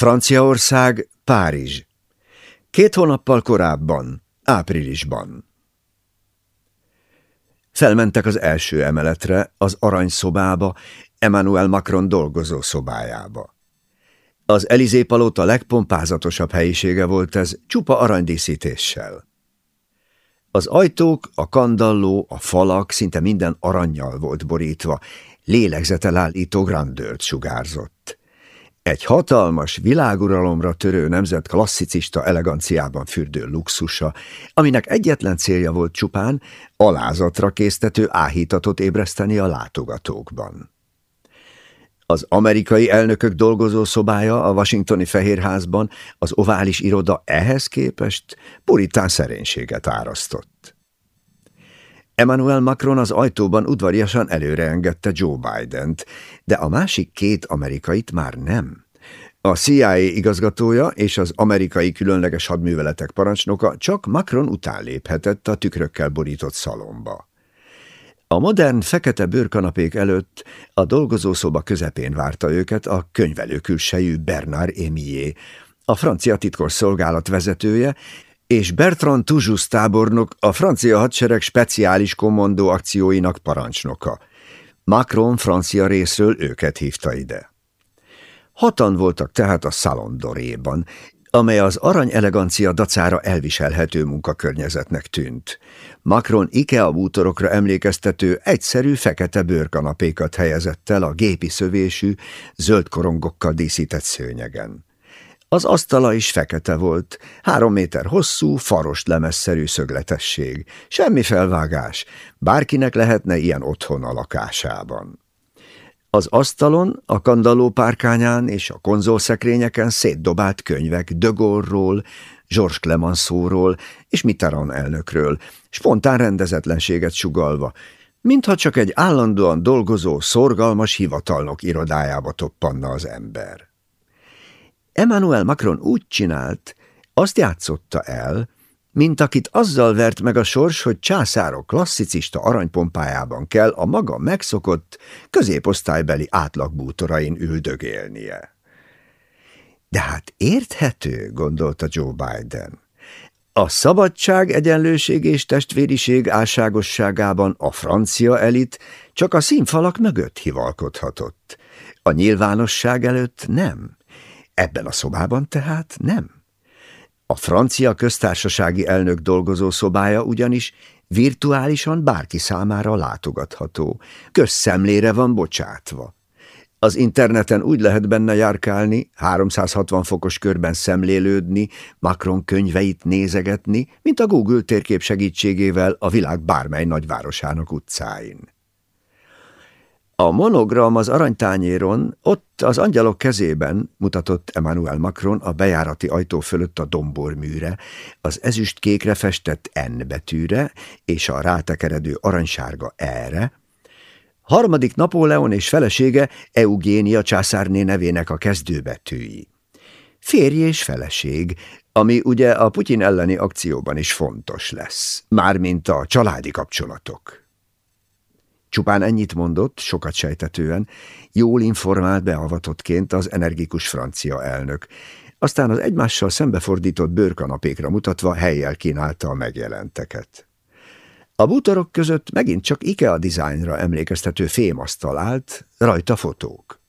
Franciaország, Párizs. Két hónappal korábban, áprilisban. Felmentek az első emeletre, az aranyszobába, Emmanuel Macron dolgozó szobájába. Az Elizé palota legpompázatosabb helyisége volt ez, csupa aranydíszítéssel. Az ajtók, a kandalló, a falak szinte minden aranyjal volt borítva, lélegzetelállító grandőrt sugárzott. Egy hatalmas, világuralomra törő nemzet klasszicista eleganciában fürdő luxusa, aminek egyetlen célja volt csupán alázatra késztető áhítatot ébreszteni a látogatókban. Az amerikai elnökök dolgozó szobája a washingtoni fehérházban az ovális iroda ehhez képest puritán szerénységet árasztott. Emmanuel Macron az ajtóban udvariasan előre engedte Joe Biden-t, de a másik két amerikait már nem. A CIA igazgatója és az amerikai különleges hadműveletek parancsnoka csak Macron után léphetett a tükrökkel borított szalomba. A modern fekete bőrkanapék előtt a dolgozószoba közepén várta őket a könyvelő külsejű Bernard Emier, a francia titkos szolgálat vezetője, és Bertrand Tujus tábornok a francia hadsereg speciális kommandó akcióinak parancsnoka. Macron francia részről őket hívta ide. Hatan voltak tehát a szalondoréban, amely az arany elegancia dacára elviselhető munkakörnyezetnek tűnt. Macron IKEA bútorokra emlékeztető egyszerű fekete bőrkanapékat helyezett el a gépi szövésű, zöld korongokkal díszített szőnyegen. Az asztala is fekete volt, három méter hosszú, farost lemezszerű szögletesség. Semmi felvágás, bárkinek lehetne ilyen otthon a lakásában. Az asztalon, a kandalló párkányán és a konzolszekrényeken szétdobált könyvek Gaulle-ról, Georges Clemenceauról és Mitterrand elnökről, spontán rendezetlenséget sugalva, mintha csak egy állandóan dolgozó, szorgalmas hivatalnok irodájába toppanna az ember. Emmanuel Macron úgy csinált, azt játszotta el, mint akit azzal vert meg a sors, hogy császárok klasszicista aranypompájában kell a maga megszokott, középosztálybeli átlagbútorain üldögélnie. De hát érthető, gondolta Joe Biden. A szabadság, egyenlőség és testvériség álságosságában a francia elit csak a színfalak mögött hivalkodhatott. A nyilvánosság előtt nem. Ebben a szobában tehát nem. A francia köztársasági elnök dolgozó szobája ugyanis virtuálisan bárki számára látogatható, közszemlére van bocsátva. Az interneten úgy lehet benne járkálni, 360 fokos körben szemlélődni, Macron könyveit nézegetni, mint a Google térkép segítségével a világ bármely nagyvárosának utcáin. A monogram az aranytányéron, ott az angyalok kezében mutatott Emmanuel Macron a bejárati ajtó fölött a domborműre, az ezüstkékre festett N betűre és a rátekeredő aranysárga E-re, harmadik Napóleon és felesége Eugénia császárné nevének a kezdőbetűi. Férj és feleség, ami ugye a Putyin elleni akcióban is fontos lesz, mármint a családi kapcsolatok. Csupán ennyit mondott, sokat sejtetően, jól informált beavatottként az energikus francia elnök. Aztán az egymással szembefordított bőrkanapékra mutatva helyjel kínálta a megjelenteket. A bútorok között megint csak IKEA dizájnra emlékeztető fémasztal állt, rajta fotók.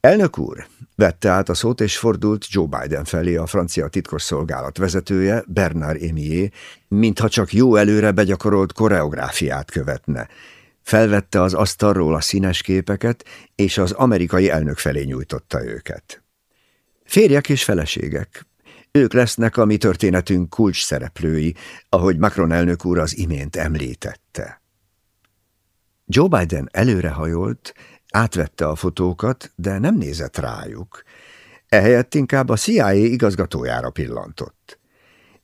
Elnök úr, vette át a szót és fordult Joe Biden felé a francia titkosszolgálat vezetője, Bernard Emier, mintha csak jó előre begyakorolt koreográfiát követne. Felvette az asztalról a színes képeket, és az amerikai elnök felé nyújtotta őket. Férjek és feleségek, ők lesznek a mi történetünk kulcs szereplői, ahogy Macron elnök úr az imént említette. Joe Biden előrehajolt, Átvette a fotókat, de nem nézett rájuk. Ehelyett inkább a CIA igazgatójára pillantott.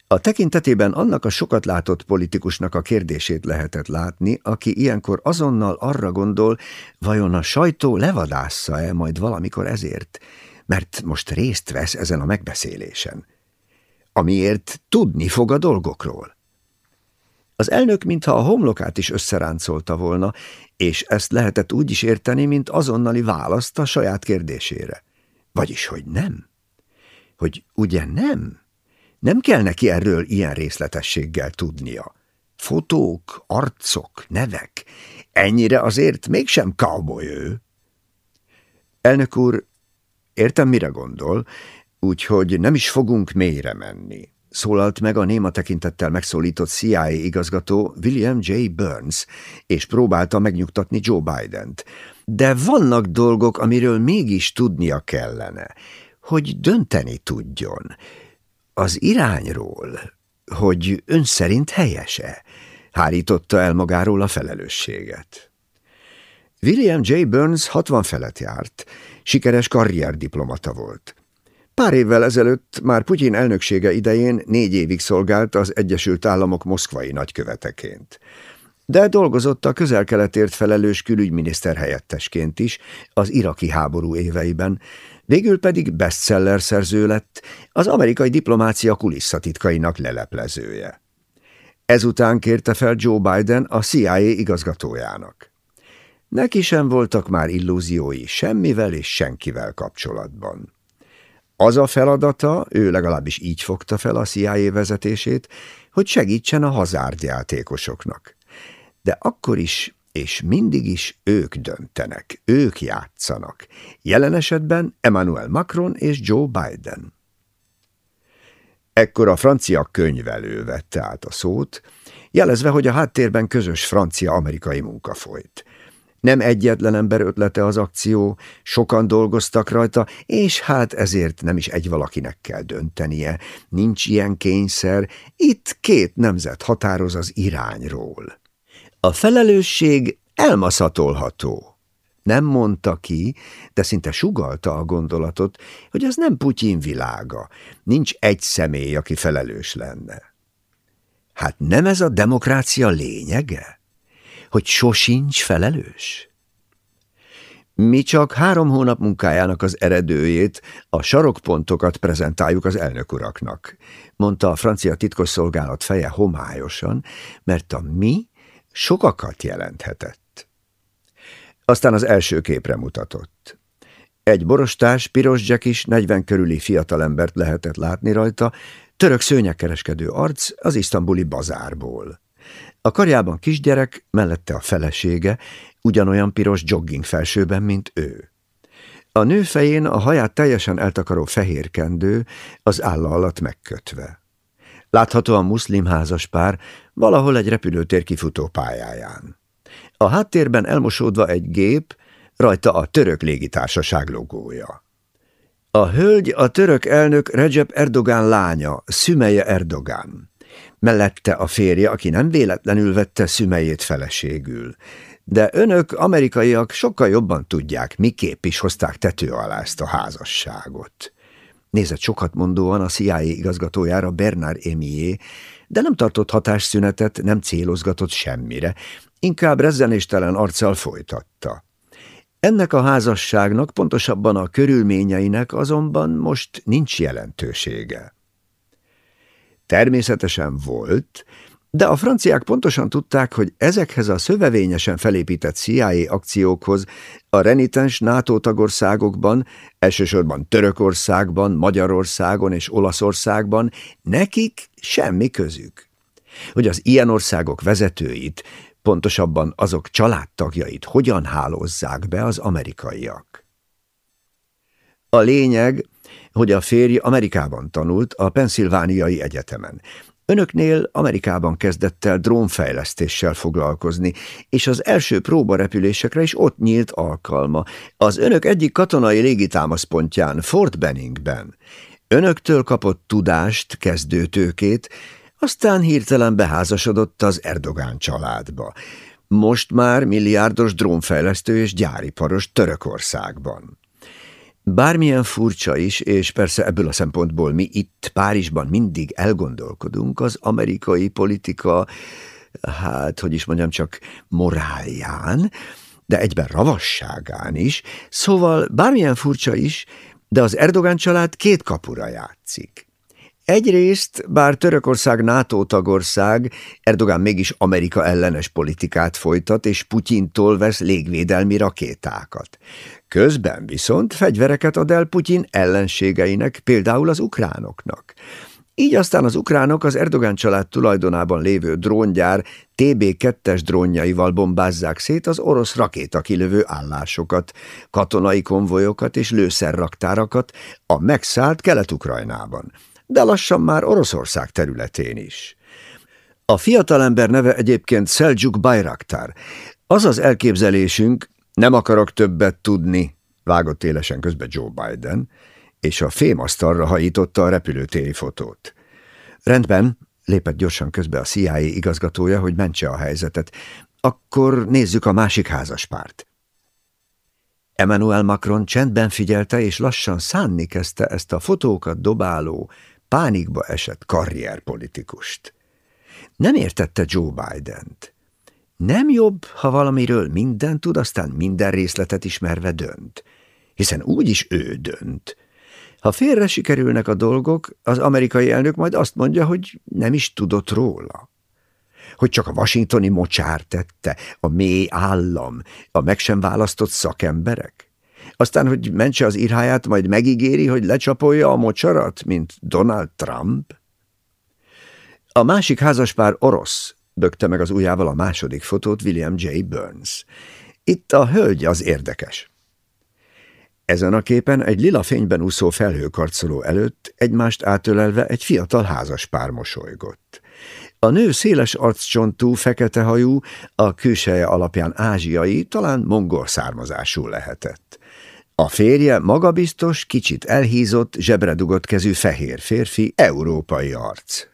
A tekintetében annak a sokat látott politikusnak a kérdését lehetett látni, aki ilyenkor azonnal arra gondol, vajon a sajtó levadásza-e majd valamikor ezért, mert most részt vesz ezen a megbeszélésen. Amiért tudni fog a dolgokról. Az elnök mintha a homlokát is összeráncolta volna, és ezt lehetett úgy is érteni, mint azonnali választ a saját kérdésére. Vagyis, hogy nem. Hogy ugye nem? Nem kell neki erről ilyen részletességgel tudnia. Fotók, arcok, nevek. Ennyire azért mégsem cowboy ő. Elnök úr, értem, mire gondol, úgyhogy nem is fogunk mélyre menni. Szólalt meg a néma tekintettel megszólított CIA igazgató William J. Burns, és próbálta megnyugtatni Joe Biden-t. De vannak dolgok, amiről mégis tudnia kellene, hogy dönteni tudjon. Az irányról, hogy ön szerint helyese, hárította el magáról a felelősséget. William J. Burns 60 felett járt, sikeres karrierdiplomata volt. Pár évvel ezelőtt már Putyin elnöksége idején négy évig szolgált az Egyesült Államok moszkvai nagyköveteként. De dolgozott a közel-keletért felelős külügyminiszter helyettesként is az iraki háború éveiben, végül pedig bestseller szerző lett, az amerikai diplomácia kulisszatitkainak leleplezője. Ezután kérte fel Joe Biden a CIA igazgatójának. Neki sem voltak már illúziói semmivel és senkivel kapcsolatban. Az a feladata, ő legalábbis így fogta fel a CIA vezetését, hogy segítsen a hazárdjátékosoknak. De akkor is és mindig is ők döntenek, ők játszanak. Jelen esetben Emmanuel Macron és Joe Biden. Ekkor a francia könyvelő vette át a szót, jelezve, hogy a háttérben közös francia-amerikai munka folyt. Nem egyetlen ember ötlete az akció, sokan dolgoztak rajta, és hát ezért nem is egy valakinek kell döntenie. Nincs ilyen kényszer, itt két nemzet határoz az irányról. A felelősség elmaszatolható. Nem mondta ki, de szinte sugalta a gondolatot, hogy az nem Putyin világa, nincs egy személy, aki felelős lenne. Hát nem ez a demokrácia lényege? Hogy sosincs felelős? Mi csak három hónap munkájának az eredőjét, a sarokpontokat prezentáljuk az elnök uraknak, mondta a francia titkosszolgálat feje homályosan, mert a mi sokakat jelenthetett. Aztán az első képre mutatott. Egy borostás, piros is 40 körüli fiatalembert lehetett látni rajta, török szőnyegkereskedő arc az isztambuli bazárból. A karjában kisgyerek, mellette a felesége, ugyanolyan piros jogging felsőben, mint ő. A nő fején a haját teljesen eltakaró fehér kendő, az álla alatt megkötve. Láthatóan muszlim házas pár, valahol egy repülőtér kifutó pályáján. A háttérben elmosódva egy gép, rajta a török légitársaság logója. A hölgy a török elnök Recep Erdogan lánya, Szümeje Erdogan mellette a férje, aki nem véletlenül vette szümejét feleségül. De önök, amerikaiak sokkal jobban tudják, miképp is hozták tető alá ezt a házasságot. Nézett sokat mondóan a CIA igazgatójára Bernard Emié, de nem tartott hatásszünetet, nem célozgatott semmire, inkább rezzenéstelen arccal folytatta. Ennek a házasságnak, pontosabban a körülményeinek azonban most nincs jelentősége. Természetesen volt, de a franciák pontosan tudták, hogy ezekhez a szövevényesen felépített CIA akciókhoz a renitens NATO tagországokban, elsősorban Törökországban, Magyarországon és Olaszországban nekik semmi közük. Hogy az ilyen országok vezetőit, pontosabban azok családtagjait hogyan hálózzák be az amerikaiak. A lényeg, hogy a férj Amerikában tanult, a Pennsylvániai Egyetemen. Önöknél Amerikában kezdett el drónfejlesztéssel foglalkozni, és az első próbarepülésekre is ott nyílt alkalma. Az önök egyik katonai légitámaszpontján, Fort Benningben. Önöktől kapott tudást, kezdőtőkét, aztán hirtelen beházasodott az Erdogán családba. Most már milliárdos drónfejlesztő és gyáriparos Törökországban. Bármilyen furcsa is, és persze ebből a szempontból mi itt Párizsban mindig elgondolkodunk, az amerikai politika, hát, hogy is mondjam, csak morálján, de egyben ravasságán is, szóval bármilyen furcsa is, de az Erdogán család két kapura játszik. Egyrészt, bár Törökország NATO tagország, Erdogán mégis Amerika ellenes politikát folytat, és Putyintól vesz légvédelmi rakétákat. Közben viszont fegyvereket ad el Putyin ellenségeinek, például az ukránoknak. Így aztán az ukránok az Erdogán család tulajdonában lévő dróngyár TB2-es drónjaival bombázzák szét az orosz rakétakilövő állásokat, katonai konvojokat és lőszerraktárakat a megszállt Kelet-Ukrajnában, de lassan már Oroszország területén is. A fiatalember neve egyébként Seljuk Bayraktar. Az az elképzelésünk, nem akarok többet tudni, vágott élesen közbe Joe Biden, és a fémasztalra hajította a repülőtéri fotót. Rendben, lépett gyorsan közbe a CIA igazgatója, hogy mentse a helyzetet. Akkor nézzük a másik házaspárt. Emmanuel Macron csendben figyelte, és lassan szánni kezdte ezt a fotókat dobáló, pánikba esett karrierpolitikust. Nem értette Joe Biden-t. Nem jobb, ha valamiről minden tud, aztán minden részletet ismerve dönt, hiszen úgyis ő dönt. Ha félre sikerülnek a dolgok, az amerikai elnök majd azt mondja, hogy nem is tudott róla. Hogy csak a washingtoni mocsár tette, a mély állam, a meg sem választott szakemberek. Aztán, hogy mentse az írháját, majd megígéri, hogy lecsapolja a mocsarat, mint Donald Trump. A másik házaspár orosz, bökte meg az ujjával a második fotót William J. Burns. Itt a hölgy az érdekes. Ezen a képen egy lila fényben úszó felhőkarcoló előtt egymást átölelve egy fiatal házaspár mosolygott. A nő széles arccsontú, fekete hajú, a külseje alapján ázsiai, talán mongol származású lehetett. A férje magabiztos, kicsit elhízott, zsebredugott kezű fehér férfi, európai arc.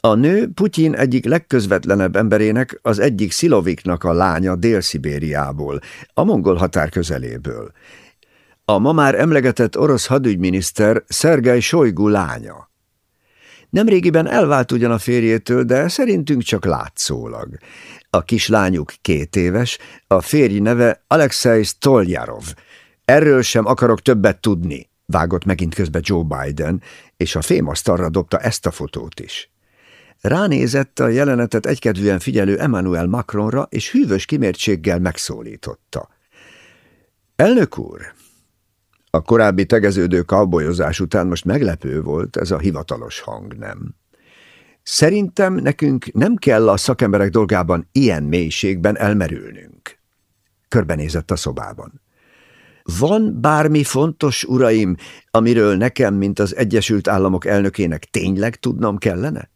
A nő Putyin egyik legközvetlenebb emberének, az egyik Sziloviknak a lánya Dél-Szibériából, a mongol határ közeléből. A ma már emlegetett orosz hadügyminiszter Szergej Sojgu lánya. Nemrégiben elvált ugyan a férjétől, de szerintünk csak látszólag. A kislányuk két éves, a férj neve Alexei Stoljarov. Erről sem akarok többet tudni, vágott megint közbe Joe Biden, és a fémasztalra dobta ezt a fotót is. Ránézett a jelenetet egykedvűen figyelő Emmanuel Macronra, és hűvös kimértséggel megszólította. Elnök úr, a korábbi tegeződő kalbolyozás után most meglepő volt ez a hivatalos hang, nem? Szerintem nekünk nem kell a szakemberek dolgában ilyen mélységben elmerülnünk. Körbenézett a szobában. Van bármi fontos, uraim, amiről nekem, mint az Egyesült Államok elnökének tényleg tudnom kellene?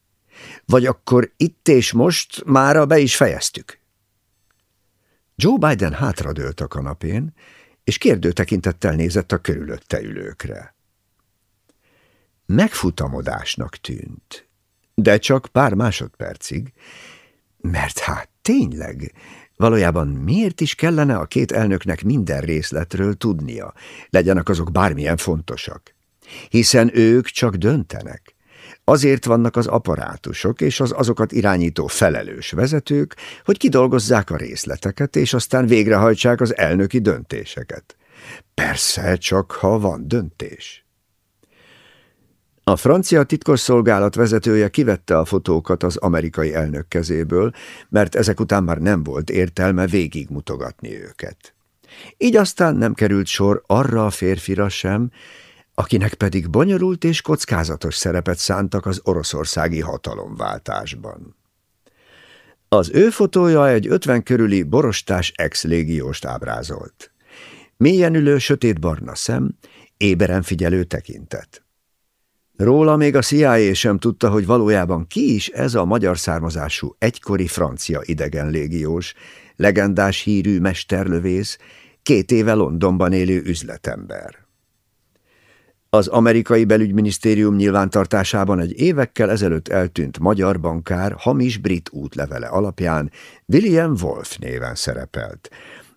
Vagy akkor itt és most mára be is fejeztük? Joe Biden hátradőlt a kanapén, és kérdő tekintettel nézett a körülötte ülőkre. Megfutamodásnak tűnt, de csak pár másodpercig, mert hát tényleg, valójában miért is kellene a két elnöknek minden részletről tudnia, legyenek azok bármilyen fontosak? Hiszen ők csak döntenek. Azért vannak az apparátusok és az azokat irányító felelős vezetők, hogy kidolgozzák a részleteket, és aztán végrehajtsák az elnöki döntéseket. Persze, csak ha van döntés. A francia titkosszolgálat vezetője kivette a fotókat az amerikai elnök kezéből, mert ezek után már nem volt értelme végigmutogatni őket. Így aztán nem került sor arra a férfira sem, akinek pedig bonyolult és kockázatos szerepet szántak az oroszországi hatalomváltásban. Az ő fotója egy ötven körüli borostás ex-légióst ábrázolt. Mélyen ülő sötétbarna szem, éberen figyelő tekintet. Róla még a CIA sem tudta, hogy valójában ki is ez a magyar származású egykori francia idegen légiós, legendás hírű mesterlövész, két éve Londonban élő üzletember. Az amerikai belügyminisztérium nyilvántartásában egy évekkel ezelőtt eltűnt magyar bankár hamis brit útlevele alapján William Wolf néven szerepelt.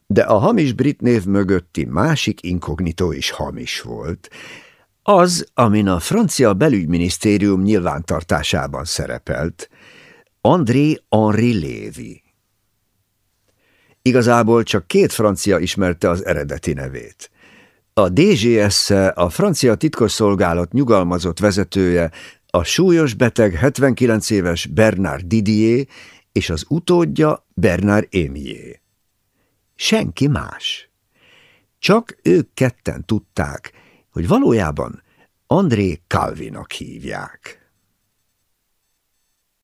De a hamis brit név mögötti másik inkognitó is hamis volt, az, amin a francia belügyminisztérium nyilvántartásában szerepelt, André Henri Lévy. Igazából csak két francia ismerte az eredeti nevét – A DGS, a francia titkosszolgálat nyugalmazott vezetője, a súlyos beteg 79 éves Bernard Didier és az utódja Bernard Émier. Senki más. Csak ők ketten tudták, hogy valójában André Calvinak hívják.